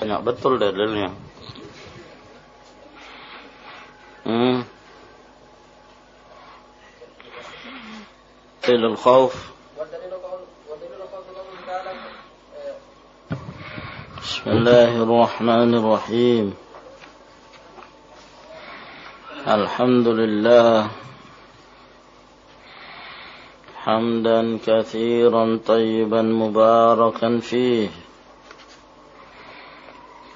Banyak betul dalilnya. Hmm. Dalil al-khawf. بسم الله الرحمن الرحيم الحمد لله حمدا كثيرا طيبا مباركا فيه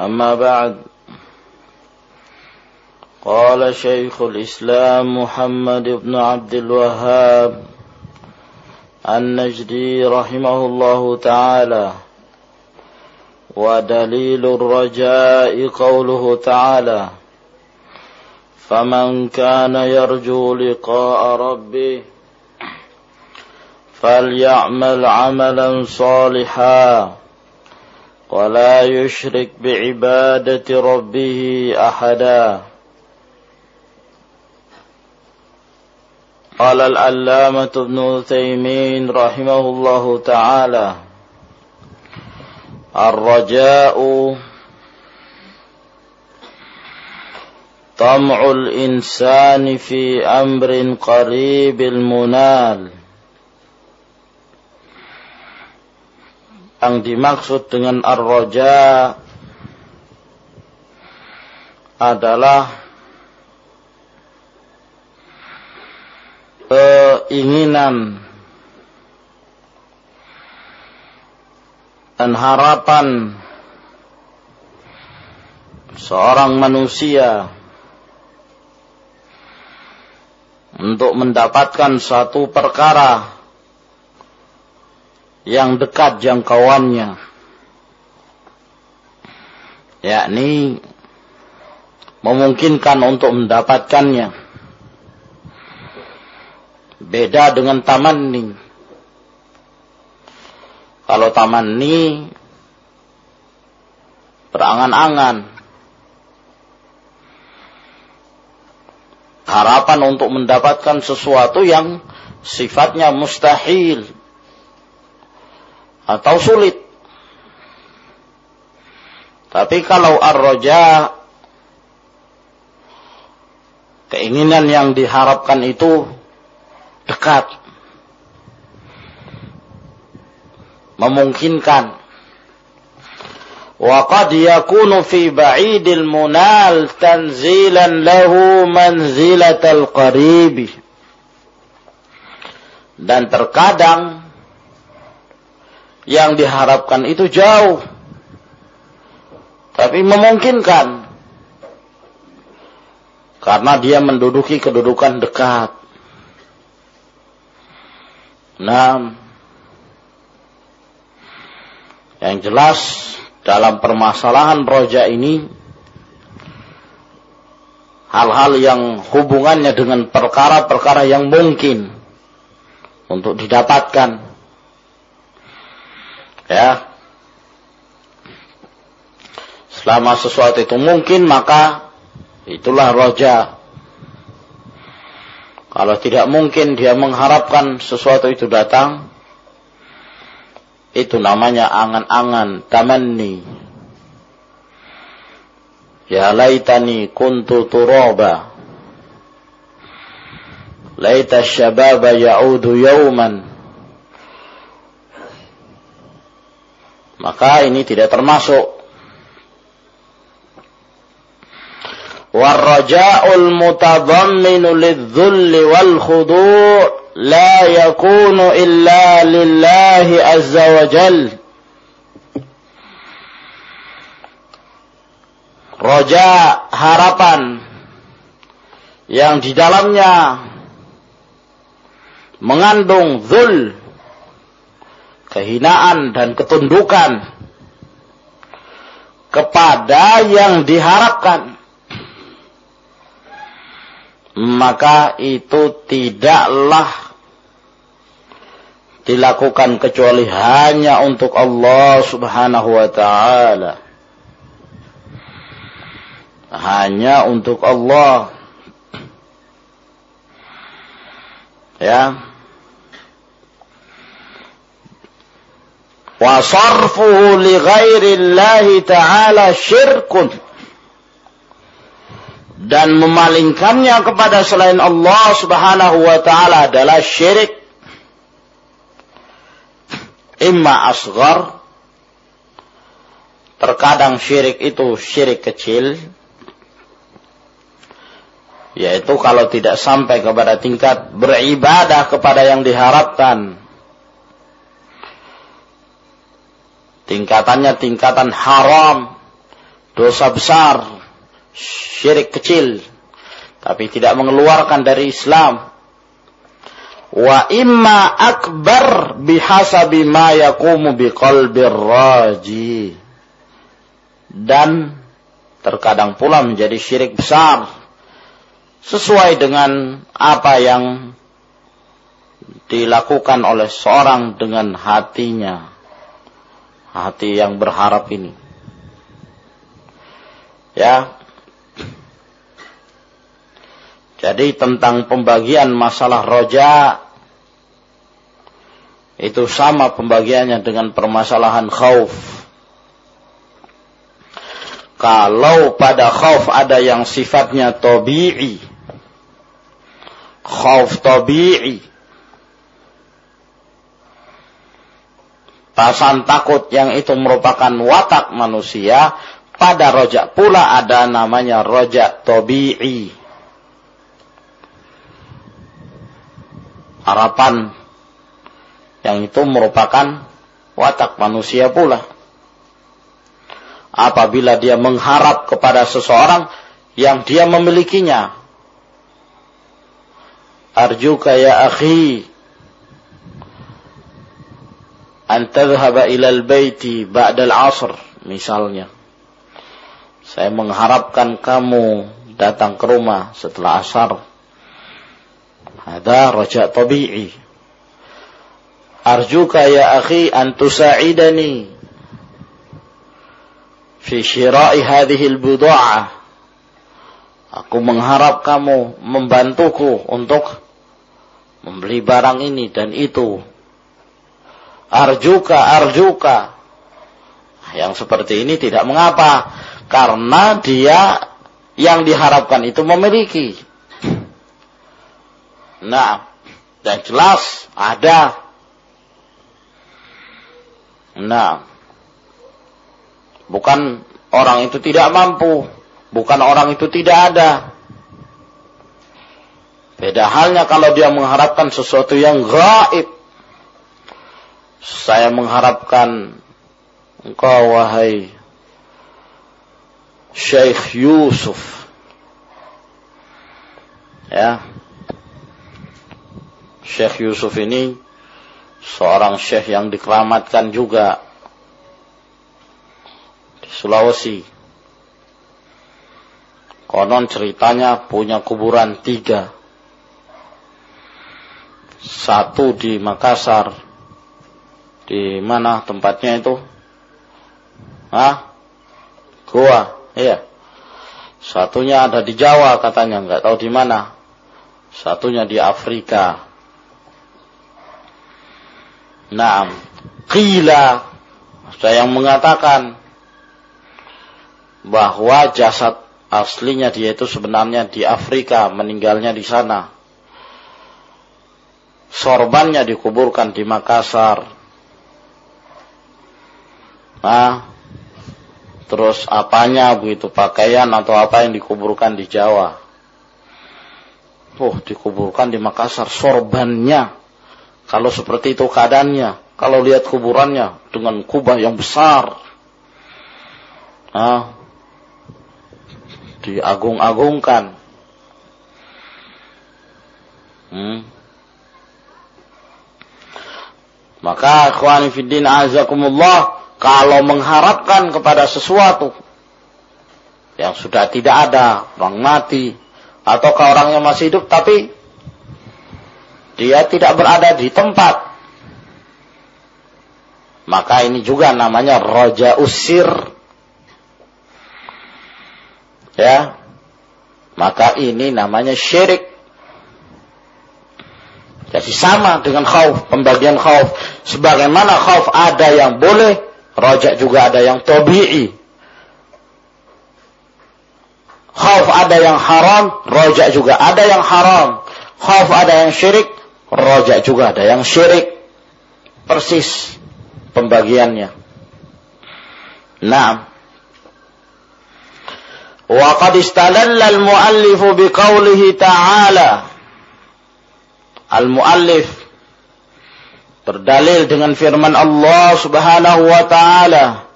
أما بعد قال شيخ الإسلام محمد بن عبد الوهاب النجدي رحمه الله تعالى ودليل الرجاء قوله تعالى فمن كان يرجو لقاء ربه فليعمل عملا صالحا ولا يشرك بعبادة ربه أحدا. قال العلامة ابن تيمين رحمه الله تعالى الرجاء طمع الإنسان في أمر قريب المنال. Yang dimaksud dengan ar-roja adalah keinginan dan harapan seorang manusia untuk mendapatkan satu perkara yang dekat jangkauannya. Yakni memungkinkan untuk mendapatkannya. Beda dengan tamanni kalau tamanni berangan-angan. Harapan untuk mendapatkan sesuatu yang sifatnya mustahil atau sulit. Tapi kalau ar-roja keinginan yang diharapkan itu dekat. Memungkinkan. Wa qad yakunu fi ba'idil munal tanzilan lahu manzilatal qaribi. Dan terkadang yang diharapkan itu jauh. Tapi memungkinkan. Karena dia menduduki kedudukan dekat. Nah, yang jelas dalam permasalahan roja ini hal-hal yang hubungannya dengan perkara-perkara yang mungkin untuk didapatkan Ya. Selama sesuatu itu mungkin maka itulah roja. Kalau tidak mungkin dia mengharapkan sesuatu itu datang, itu namanya angan-angan, tamanni. Ya laitani kuntu turaba. Laita syababa ya'udu yauman. Maka ini tidak termasuk. Warraja'ul mutadamminu lidh-dhulli wal khudu' la yakunu illa lillahi azza wa jal. Roja harapan yang di dalamnya mengandung zul kehinaan dan ketundukan kepada yang diharapkan maka itu tidaklah dilakukan kecuali hanya untuk Allah Subhanahu wa taala. Hanya untuk Allah. Ya. Wa sarfuhu li ghairi Allah taala syirkun. Dan memalingkannya kepada selain Allah Subhanahu wa taala adalah syirik. Imma asgar terkadang syirik itu syirik kecil. Yaitu kalau tidak sampai kepada tingkat beribadah kepada yang diharapkan tingkatannya tingkatan haram. Dosa besar. Syirik kecil. Tapi tidak mengeluarkan dari Islam. Wa imma akbar bihasabi ma yakumu biqalbir raji. Dan terkadang pula menjadi syirik besar. Sesuai dengan apa yang dilakukan oleh seorang dengan hatinya hati yang berharap ini ya jadi tentang pembagian masalah roja itu sama pembagiannya dengan permasalahan khauf. Kalau pada khauf ada yang sifatnya tabi'i, khauf tabi'i, Pasan takut yang itu merupakan watak manusia, pada rojak pula ada namanya rojak tabi'i. harapan yang itu merupakan watak manusia pula. Apabila dia mengharap kepada seseorang yang dia memilikinya. Arjuka ya akhi antadhhaba ilal baiti ba'dal asr misalnya. Saya mengharapkan kamu datang ke rumah setelah asar. Ada rojak tabi'i. Arjuka ya akhi antusa'idani fi syira'i hadhil aku mengharap kamu membantuku untuk membeli barang ini dan itu. Arjuka, arjuka. Yang seperti ini tidak mengapa. Karena dia yang diharapkan itu memiliki. Nah, dan jelas ada. Nah, bukan orang itu tidak mampu, bukan orang itu tidak ada. Beda halnya kalau dia mengharapkan sesuatu yang gaib. Saya mengharapkan engkau wahai Syekh Yusuf. Ya, Syekh Yusuf ini seorang syekh yang dikeramatkan juga di Sulawesi. Konon ceritanya punya kuburan tiga. Satu di Makassar. Di mana tempatnya itu? Hah? Goa, iya. Satunya ada di Jawa katanya, nggak tahu di mana. Satunya di Afrika. Naam. Qila. Saya yang mengatakan bahwa jasad aslinya dia itu sebenarnya di Afrika, meninggalnya di sana. Sorbannya dikuburkan di Makassar. Nah, terus apanya begitu pakaian atau apa yang dikuburkan di Jawa. Oh, dikuburkan di Makassar sorbannya kalau seperti itu keadaannya, kalau lihat kuburannya dengan kubah yang besar, ah, diagung-agungkan. Hmm. Maka ikhwani fiddin azakumullah kalau mengharapkan kepada sesuatu yang sudah tidak ada, orang mati, atau ke orang yang masih hidup tapi dia tidak berada di tempat. Maka ini juga namanya roja usir. Ya. Maka ini namanya syirik. Jadi sama dengan khauf, pembagian khauf. Sebagaimana khauf ada yang boleh, rojak juga ada yang tobi'i. Khauf ada yang haram, rojak juga ada yang haram. Khauf ada yang syirik, rojak juga ada yang syirik. Persis pembagiannya. Qad istadalla al-muallif biqaulihi ta'ala. Berdalil dengan firman Allah Subhanahu wa taala,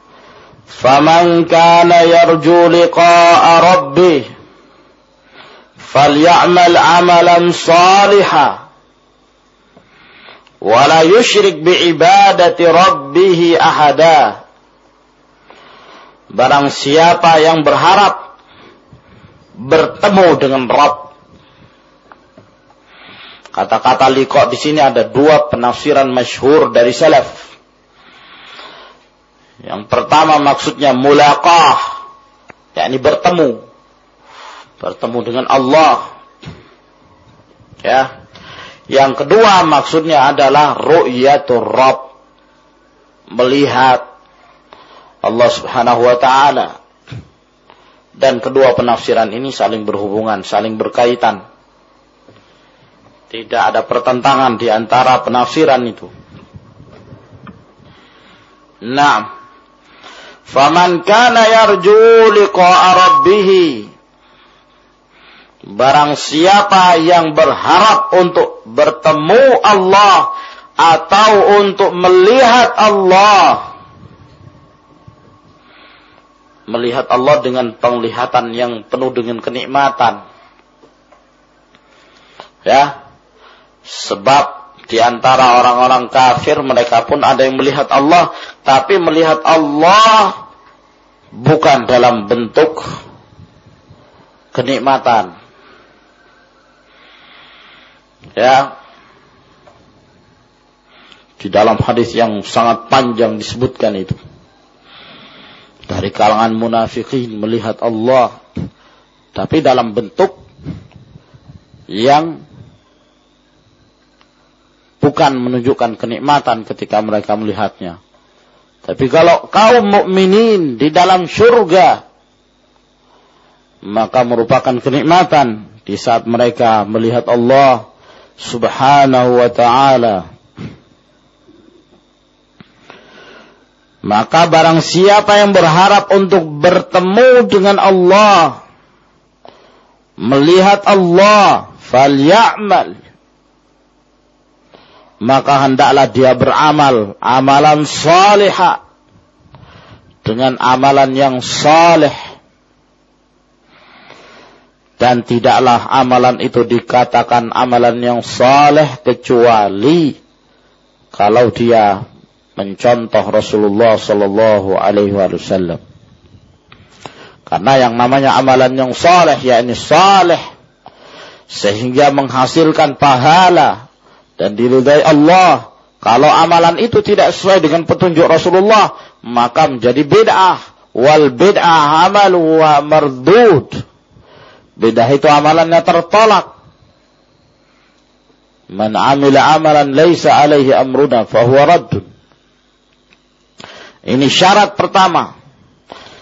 "Faman kana yarju liqa'a rabbih falyamal 'amalan salihan wa la yushrik bi ibadati rabbih ahada." Barang siapa yang berharap bertemu dengan Rabb Kata-kata liqa di sini ada dua penafsiran masyhur dari salaf. Yang pertama maksudnya mulaqah, yakni bertemu. Bertemu dengan Allah. Ya. Yang kedua maksudnya adalah ru'yatul Rabb. Melihat Allah Subhanahu wa taala. Dan kedua penafsiran ini saling berhubungan, saling berkaitan. Tidak ada pertentangan di antara penafsiran itu. Nah, Faman kana yarju liqa'a rabbih Barang siapa yang berharap untuk bertemu Allah atau untuk melihat Allah melihat Allah dengan penglihatan yang penuh dengan kenikmatan. Ya sebab di antara orang-orang kafir mereka pun ada yang melihat Allah, tapi melihat Allah bukan dalam bentuk kenikmatan. Ya. Di dalam hadis yang sangat panjang disebutkan itu. Dari kalangan munafikin melihat Allah tapi dalam bentuk yang bukan menunjukkan kenikmatan ketika mereka melihatnya. Tapi kalau kaum mukminin di dalam surga maka merupakan kenikmatan di saat mereka melihat Allah Subhanahu wa taala. Maka barang siapa yang berharap untuk bertemu dengan Allah, melihat Allah, falyamal maka hendaklah dia beramal amalan salihah dengan amalan yang saleh. Dan tidaklah amalan itu dikatakan amalan yang saleh kecuali kalau dia mencontoh Rasulullah sallallahu alaihi wasallam. Karena yang namanya amalan yang saleh yakni saleh sehingga menghasilkan pahala dan diridai Allah. Kalau amalan itu tidak sesuai dengan petunjuk Rasulullah, maka menjadi bid'ah. Wal bid'ah amal wa mardud. Bid'ah itu amalannya tertolak. Man amila amalan laisa alaihi amruna fahuwa raddun. Ini syarat pertama.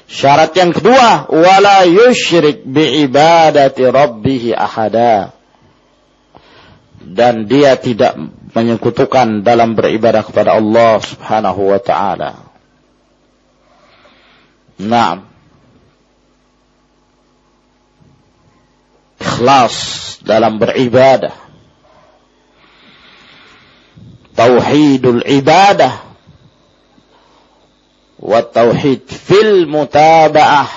Syarat yang kedua, wala yushrik bi ibadati rabbih ahada dan dia tidak menyekutukan dalam beribadah kepada Allah Subhanahu wa taala. Naam. Ikhlas dalam beribadah. Tauhidul ibadah. Wa tauhid fil mutaba'ah.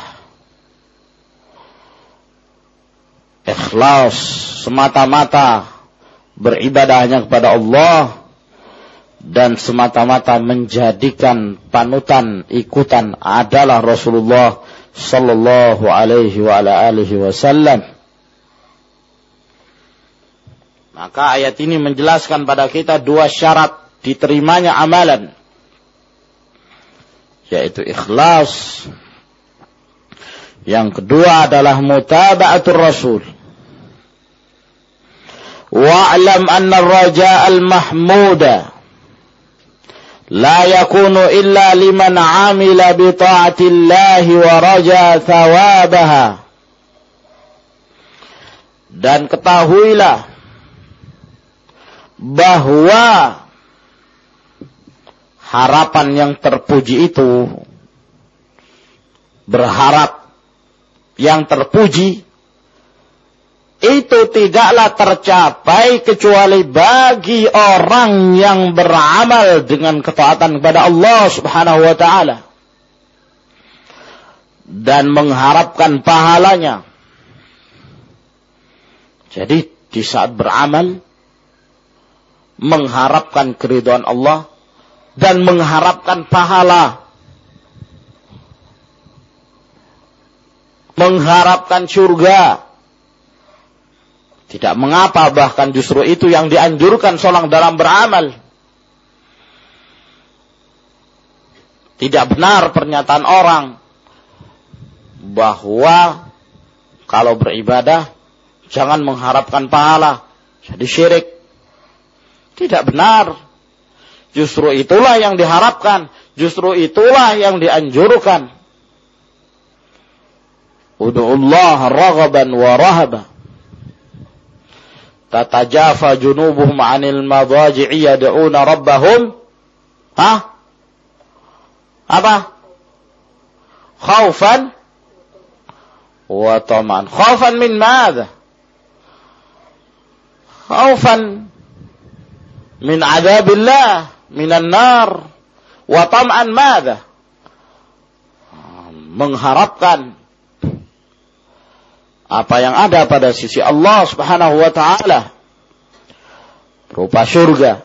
Ikhlas semata-mata beribadah hanya kepada Allah dan semata-mata menjadikan panutan ikutan adalah Rasulullah sallallahu alaihi wa ala alihi wasallam. Maka ayat ini menjelaskan pada kita dua syarat diterimanya amalan yaitu ikhlas. Yang kedua adalah mutaba'atul rasul. Wa'lam anna raja al-mahmuda لا يكون إلا لمن عمل بطاعة الله ورجى ثوابها dan ketahuilah bahwa harapan yang terpuji itu berharap yang terpuji itu tidaklah tercapai kecuali bagi orang yang beramal dengan ketaatan kepada Allah Subhanahu wa taala dan mengharapkan pahalanya. Jadi di saat beramal mengharapkan keridhaan Allah dan mengharapkan pahala. Mengharapkan surga tidak mengapa bahkan justru itu yang dianjurkan seorang dalam beramal. Tidak benar pernyataan orang bahwa kalau beribadah jangan mengharapkan pahala. Jadi syirik. Tidak benar. Justru itulah yang diharapkan. Justru itulah yang dianjurkan. Udu'ullah raghaban wa تتجافى جنوبهم عن المضاجع يدعون ربهم ها؟ apa خوفا؟ وطمعا. خوفا من ماذا؟ خوفا من عذاب الله من النار. وطمعا ماذا؟ mengharapkan apa yang ada pada sisi Allah Subhanahu wa taala berupa surga.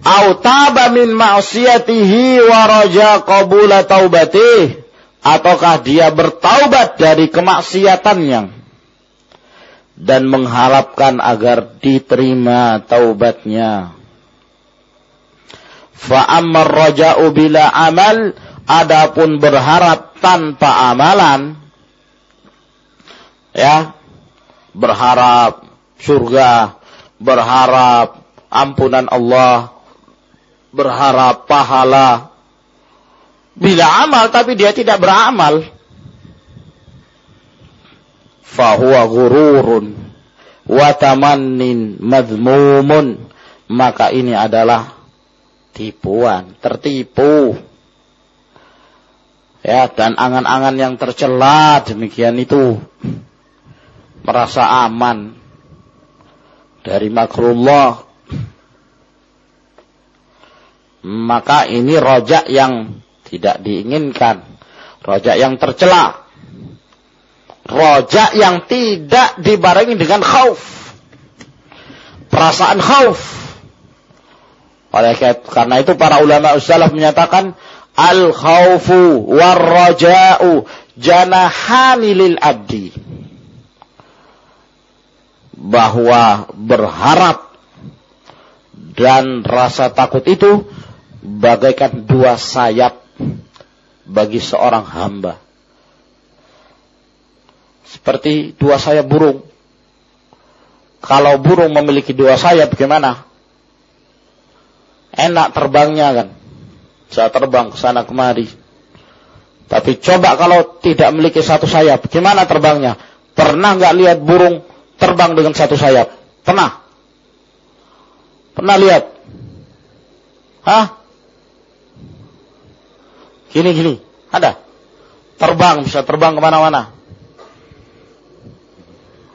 Au taba min ma'siyatihi wa raja qabula taubatih ataukah dia bertaubat dari kemaksiatannya dan mengharapkan agar diterima taubatnya. Fa ammar raja'u bila amal adapun berharap tanpa amalan ya berharap surga berharap ampunan Allah berharap pahala. Bila amal tapi dia tidak beramal. Fahuwa gururun wa tamannin maka ini adalah tipuan tertipu ya dan angan-angan yang tercela demikian itu merasa aman dari makrullah maka ini rojak yang tidak diinginkan rojak yang tercela rojak yang tidak dibarengi dengan khauf perasaan khauf. Oleh karena itu para ulama salaf menyatakan al khawfu war raja'u janahani lil abdi bahwa berharap dan rasa takut itu bagaikan dua sayap bagi seorang hamba. Seperti dua sayap burung. Kalau burung memiliki dua sayap bagaimana? Enak terbangnya kan. Saya terbang ke sana kemari. Tapi coba kalau tidak memiliki satu sayap, gimana terbangnya? Pernah nggak lihat burung terbang dengan satu sayap? Pernah? Pernah lihat? Hah? Gini gini, ada? Terbang bisa terbang ke mana-mana?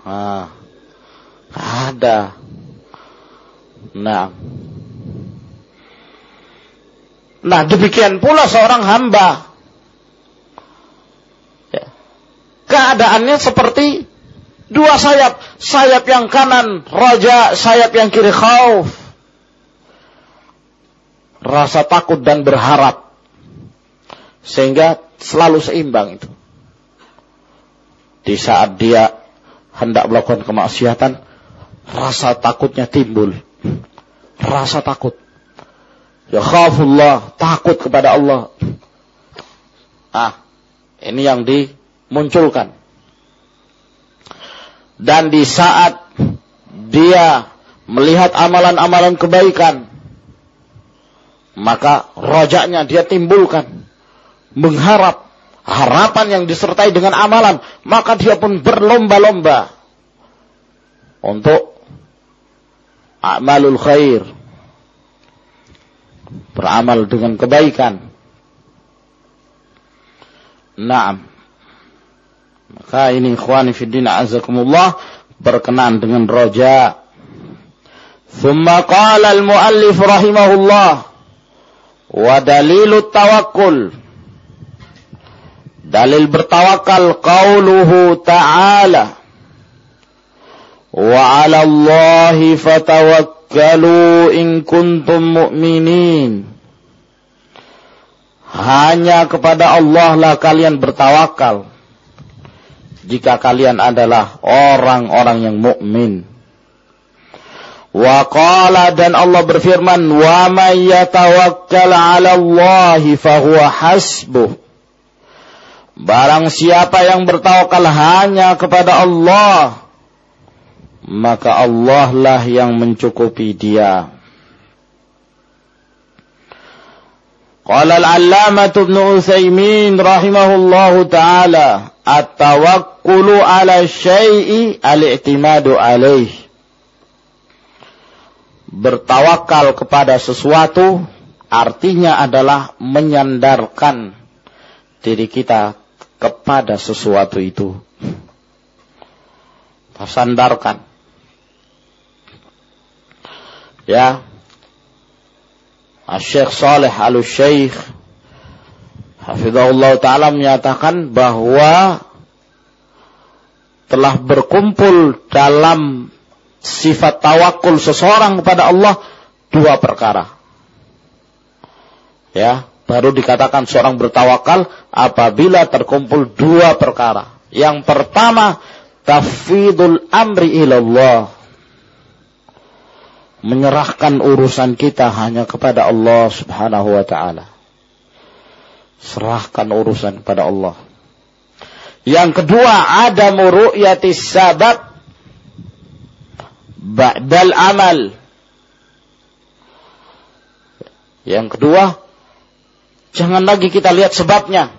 Ah, ada. Nah, Nah demikian pula seorang hamba. Ya. Keadaannya seperti Dua sayap, sayap yang kanan raja, sayap yang kiri khauf. Rasa takut dan berharap. Sehingga selalu seimbang itu. Di saat dia hendak melakukan kemaksiatan, rasa takutnya timbul. Rasa takut. Ya khafullah, takut kepada Allah. Ah, ini yang dimunculkan. Dan di saat dia melihat amalan-amalan kebaikan, maka rojaknya dia timbulkan. Mengharap harapan yang disertai dengan amalan, maka dia pun berlomba-lomba untuk amalul khair beramal dengan kebaikan. Naam. Maka ini ikhwani fiddin azakumullah berkenaan dengan roja. Thumma qala al-muallif rahimahullah wa dalilu tawakkul. Dalil bertawakal qauluhu ta'ala wa 'ala Allahi fatawakkal fatawakkalu in kuntum mu'minin Hanya kepada Allah lah kalian bertawakal jika kalian adalah orang-orang yang mukmin. Wa qala dan Allah berfirman, "Wa may yatawakkal 'ala Allah fahuwa hasbuh." Barang siapa yang bertawakal hanya kepada Allah, maka Allah lah yang mencukupi dia. Qala al-'allamah Ibnu Utsaimin rahimahullahu taala, at-tawakkulu 'ala syai'i al-i'timadu 'alaih. Bertawakal kepada sesuatu artinya adalah menyandarkan diri kita kepada sesuatu itu. Tersandarkan. Ya. Syekh Saleh Al-Syekh Hafizahullah Ta'ala menyatakan bahwa telah berkumpul dalam sifat tawakul seseorang kepada Allah dua perkara. Ya, baru dikatakan seorang bertawakal apabila terkumpul dua perkara. Yang pertama, tafidul amri ilallah. Menyerahkan urusan kita hanya kepada Allah subhanahu wa ta'ala. Serahkan urusan kepada Allah. Yang kedua, ada muru'yatis sabab ba'dal amal. Yang kedua, Jangan lagi kita lihat sebabnya.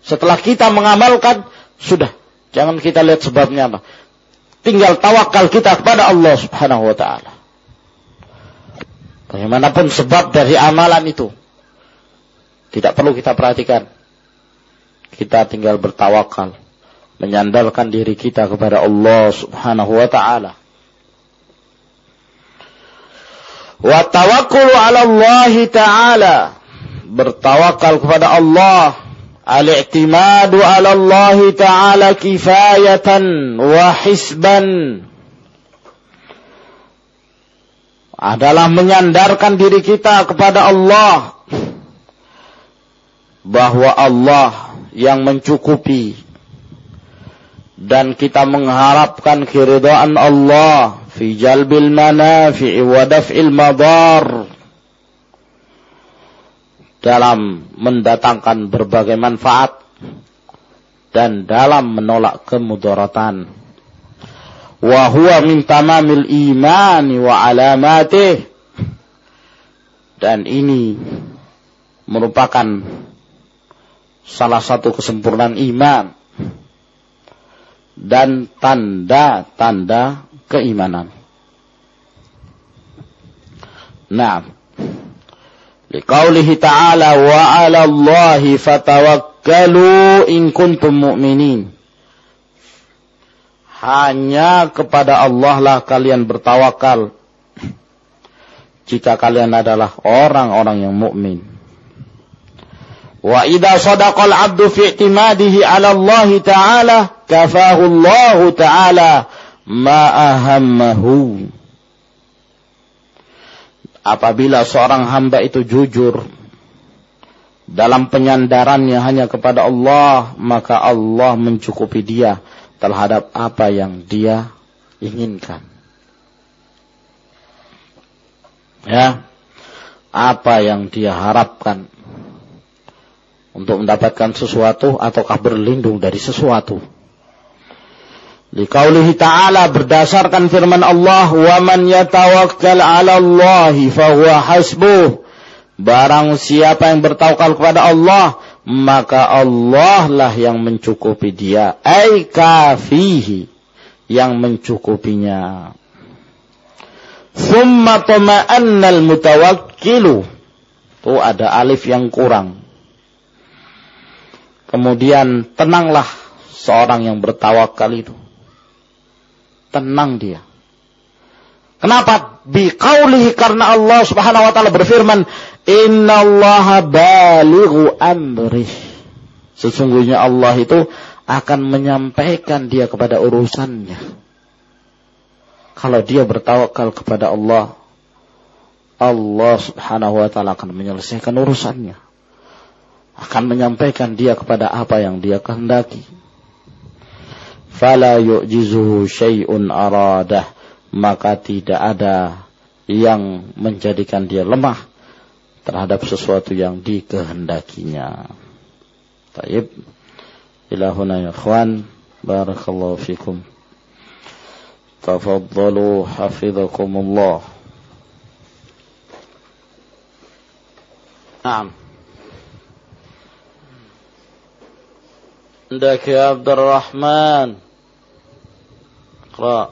Setelah kita mengamalkan, sudah. Jangan kita lihat sebabnya. Tinggal tawakal kita kepada Allah subhanahu wa ta'ala. Bagaimanapun sebab dari amalan itu. Tidak perlu kita perhatikan. Kita tinggal bertawakal. Menyandarkan diri kita kepada Allah subhanahu wa ta'ala. Wa tawakkulu ala Allah ta'ala bertawakal kepada Allah al-i'timadu 'ala Allah taala kifayatan wa hisban adalah menyandarkan diri kita kepada Allah bahwa Allah yang mencukupi dan kita mengharapkan keridhaan Allah fi jalbil manafi'i wa daf'il madar dalam mendatangkan berbagai manfaat dan dalam menolak kemudaratan. Wa huwa min tamamil imani wa alamatih. Dan ini merupakan salah satu kesempurnaan iman dan tanda-tanda keimanan. Nah, Liqaulihi ta'ala wa 'ala Allahi fatawakkalu in kuntum mu'minin. Hanya kepada Allah lah kalian bertawakal. Jika kalian adalah orang-orang yang mukmin. Wa idza sadaqal 'abdu fi i'timadihi 'ala Allah ta'ala kafahu Allah taala ma ahammahu. Apabila seorang hamba itu jujur dalam penyandarannya hanya kepada Allah, maka Allah mencukupi dia terhadap apa yang dia inginkan. Ya, apa yang dia harapkan untuk mendapatkan sesuatu ataukah berlindung dari sesuatu. Liqaulihi ta'ala berdasarkan firman Allah, "Wa man yatawakkal 'ala Allah fahuwa hasbuh." Barang siapa yang bertawakal kepada Allah, maka Allah lah yang mencukupi dia. Ai kafihi, yang mencukupinya. Thumma tama'annal mutawakkilu. Tuh ada alif yang kurang. Kemudian tenanglah seorang yang bertawakal itu tenang dia. Kenapa? Biqaulihi karena Allah Subhanahu wa taala berfirman, "Innallaha balighu amrih." Sesungguhnya Allah itu akan menyampaikan dia kepada urusannya. Kalau dia bertawakal kepada Allah, Allah Subhanahu wa taala akan menyelesaikan urusannya. Akan menyampaikan dia kepada apa yang dia kehendaki fala yu'jizuhu syai'un aradah maka tidak ada yang menjadikan dia lemah terhadap sesuatu yang dikehendakinya. Taib. Ilahuna ya ikhwan. Barakallahu fikum. Tafaddalu hafizakumullah. Naam. عندك يا عبد الرحمن اقرأ